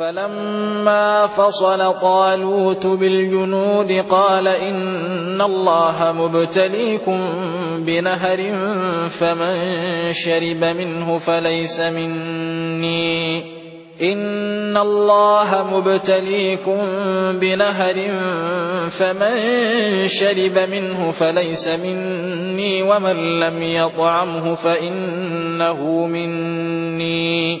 فلما فصل طالوت بالجنود قال إن الله مبتليكم بنهر فمن شرب منه فليس مني. إن الله مبتليكم بنهر فمن شرب منه فليس مني ومن لم يطعمه فإنه مني.